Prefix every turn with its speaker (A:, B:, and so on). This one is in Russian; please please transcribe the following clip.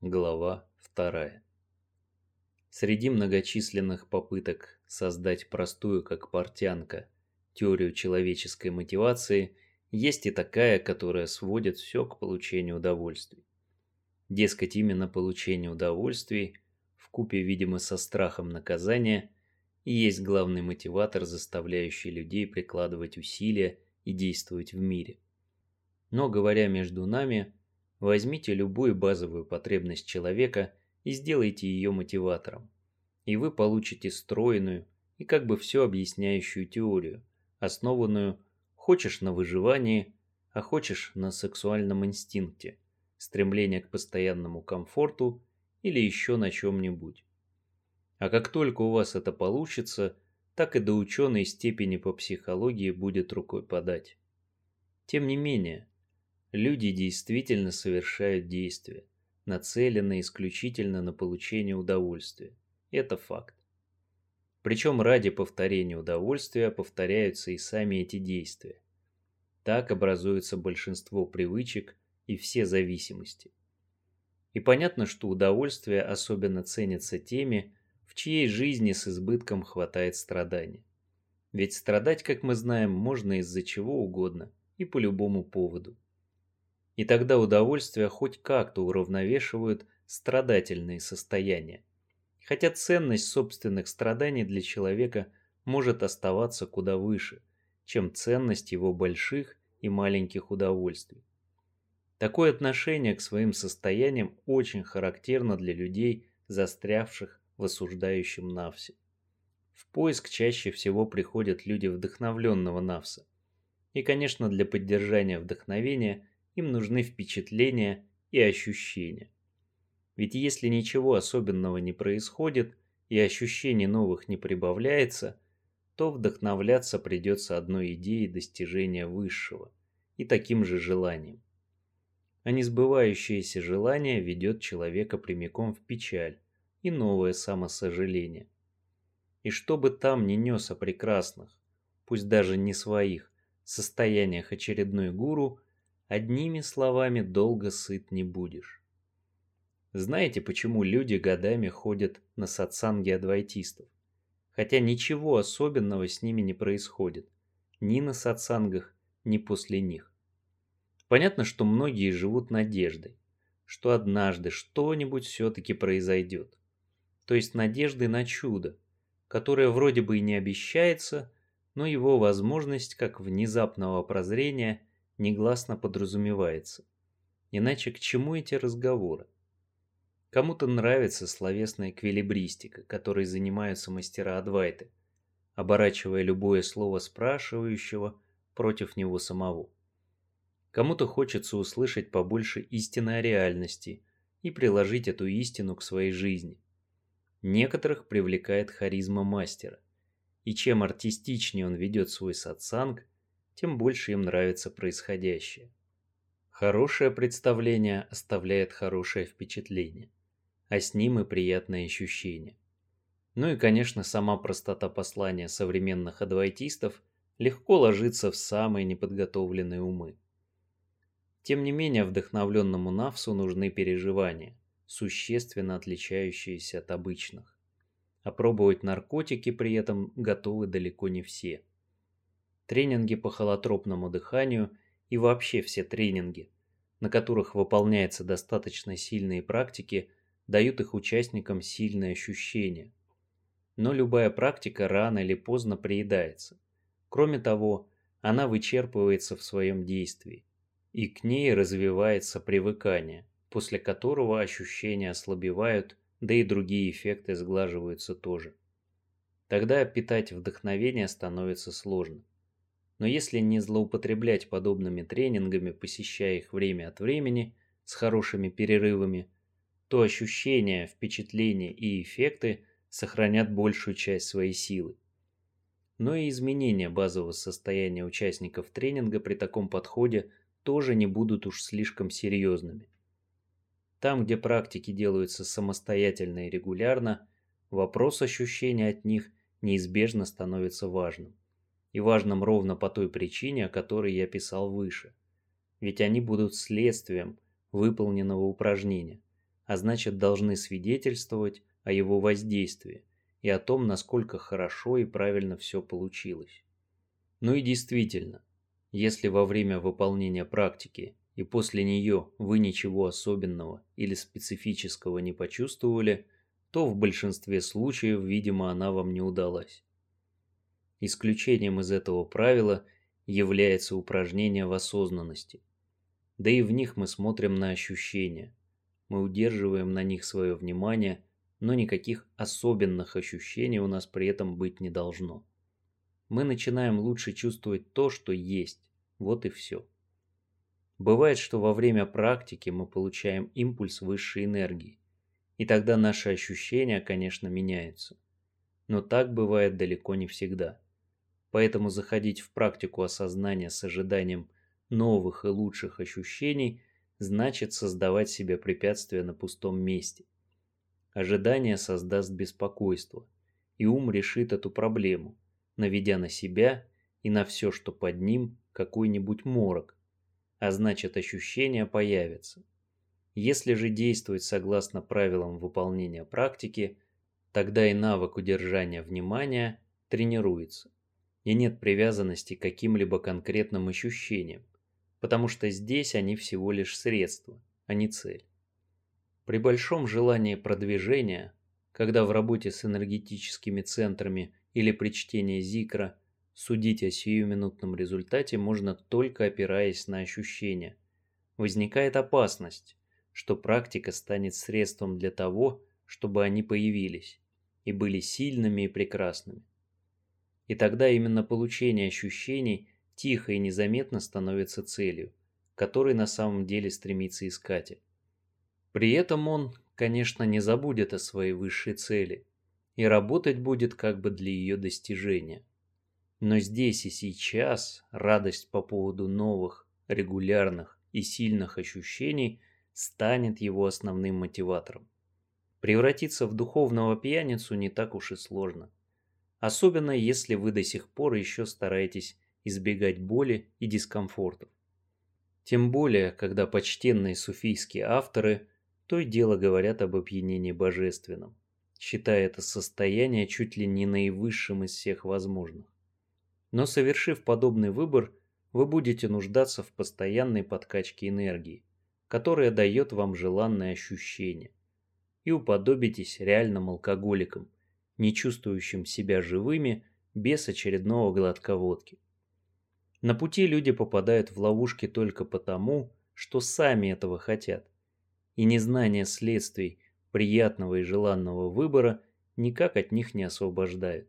A: Глава 2. Среди многочисленных попыток создать простую, как портянка, теорию человеческой мотивации, есть и такая, которая сводит все к получению удовольствий. Дескать, именно получение удовольствий, в купе, видимо, со страхом наказания, и есть главный мотиватор, заставляющий людей прикладывать усилия и действовать в мире. Но, говоря между нами, Возьмите любую базовую потребность человека и сделайте ее мотиватором. И вы получите стройную и как бы все объясняющую теорию, основанную хочешь на выживании, а хочешь на сексуальном инстинкте, стремление к постоянному комфорту или еще на чем-нибудь. А как только у вас это получится, так и до ученой степени по психологии будет рукой подать. Тем не менее, Люди действительно совершают действия, нацеленные исключительно на получение удовольствия. Это факт. Причем ради повторения удовольствия повторяются и сами эти действия. Так образуется большинство привычек и все зависимости. И понятно, что удовольствие особенно ценится теми, в чьей жизни с избытком хватает страданий. Ведь страдать, как мы знаем, можно из-за чего угодно и по любому поводу. И тогда удовольствия хоть как-то уравновешивают страдательные состояния. Хотя ценность собственных страданий для человека может оставаться куда выше, чем ценность его больших и маленьких удовольствий. Такое отношение к своим состояниям очень характерно для людей, застрявших в осуждающем навсе. В поиск чаще всего приходят люди вдохновленного навса. И, конечно, для поддержания вдохновения им нужны впечатления и ощущения. Ведь если ничего особенного не происходит и ощущений новых не прибавляется, то вдохновляться придется одной идеей достижения высшего и таким же желанием. А несбывающееся желание ведет человека прямиком в печаль и новое самосожаление. И что бы там ни нес о прекрасных, пусть даже не своих, состояниях очередной гуру – Одними словами долго сыт не будешь. Знаете, почему люди годами ходят на сатсанги адвайтистов? Хотя ничего особенного с ними не происходит. Ни на сатсангах, ни после них. Понятно, что многие живут надеждой, что однажды что-нибудь все-таки произойдет. То есть надежды на чудо, которое вроде бы и не обещается, но его возможность как внезапного прозрения негласно подразумевается. Иначе к чему эти разговоры? Кому-то нравится словесная эквилибристика, которой занимаются мастера Адвайты, оборачивая любое слово спрашивающего против него самого. Кому-то хочется услышать побольше истины о реальности и приложить эту истину к своей жизни. Некоторых привлекает харизма мастера, и чем артистичнее он ведет свой сатсанг, тем больше им нравится происходящее. Хорошее представление оставляет хорошее впечатление, а с ним и приятное ощущение. Ну и, конечно, сама простота послания современных адвайтистов легко ложится в самые неподготовленные умы. Тем не менее, вдохновленному Навсу нужны переживания, существенно отличающиеся от обычных. Опробовать наркотики при этом готовы далеко не все – тренинги по холотропному дыханию и вообще все тренинги, на которых выполняются достаточно сильные практики, дают их участникам сильные ощущения. Но любая практика рано или поздно приедается. Кроме того, она вычерпывается в своем действии, и к ней развивается привыкание, после которого ощущения ослабевают, да и другие эффекты сглаживаются тоже. Тогда питать вдохновение становится сложно. Но если не злоупотреблять подобными тренингами, посещая их время от времени, с хорошими перерывами, то ощущения, впечатления и эффекты сохранят большую часть своей силы. Но и изменения базового состояния участников тренинга при таком подходе тоже не будут уж слишком серьезными. Там, где практики делаются самостоятельно и регулярно, вопрос ощущения от них неизбежно становится важным и важным ровно по той причине, о которой я писал выше. Ведь они будут следствием выполненного упражнения, а значит должны свидетельствовать о его воздействии и о том, насколько хорошо и правильно все получилось. Ну и действительно, если во время выполнения практики и после нее вы ничего особенного или специфического не почувствовали, то в большинстве случаев, видимо, она вам не удалась. Исключением из этого правила является упражнение в осознанности. Да и в них мы смотрим на ощущения. Мы удерживаем на них свое внимание, но никаких особенных ощущений у нас при этом быть не должно. Мы начинаем лучше чувствовать то, что есть. Вот и все. Бывает, что во время практики мы получаем импульс высшей энергии. И тогда наши ощущения, конечно, меняются. Но так бывает далеко не всегда. Поэтому заходить в практику осознания с ожиданием новых и лучших ощущений значит создавать себе препятствия на пустом месте. Ожидание создаст беспокойство, и ум решит эту проблему, наведя на себя и на все, что под ним, какой-нибудь морок, а значит ощущения появятся. Если же действовать согласно правилам выполнения практики, тогда и навык удержания внимания тренируется и нет привязанности к каким-либо конкретным ощущениям, потому что здесь они всего лишь средства, а не цель. При большом желании продвижения, когда в работе с энергетическими центрами или при чтении зикра судить о сиюминутном результате можно только опираясь на ощущения. Возникает опасность, что практика станет средством для того, чтобы они появились и были сильными и прекрасными. И тогда именно получение ощущений тихо и незаметно становится целью, которой на самом деле стремится искатель. При этом он, конечно, не забудет о своей высшей цели и работать будет как бы для ее достижения. Но здесь и сейчас радость по поводу новых, регулярных и сильных ощущений станет его основным мотиватором. Превратиться в духовного пьяницу не так уж и сложно особенно если вы до сих пор еще стараетесь избегать боли и дискомфортов. Тем более, когда почтенные суфийские авторы то и дело говорят об опьянении божественном, считая это состояние чуть ли не наивысшим из всех возможных. Но совершив подобный выбор, вы будете нуждаться в постоянной подкачке энергии, которая дает вам желанное ощущение, и уподобитесь реальным алкоголикам, не чувствующим себя живыми без очередного глотка водки. На пути люди попадают в ловушки только потому, что сами этого хотят, и незнание следствий приятного и желанного выбора никак от них не освобождает.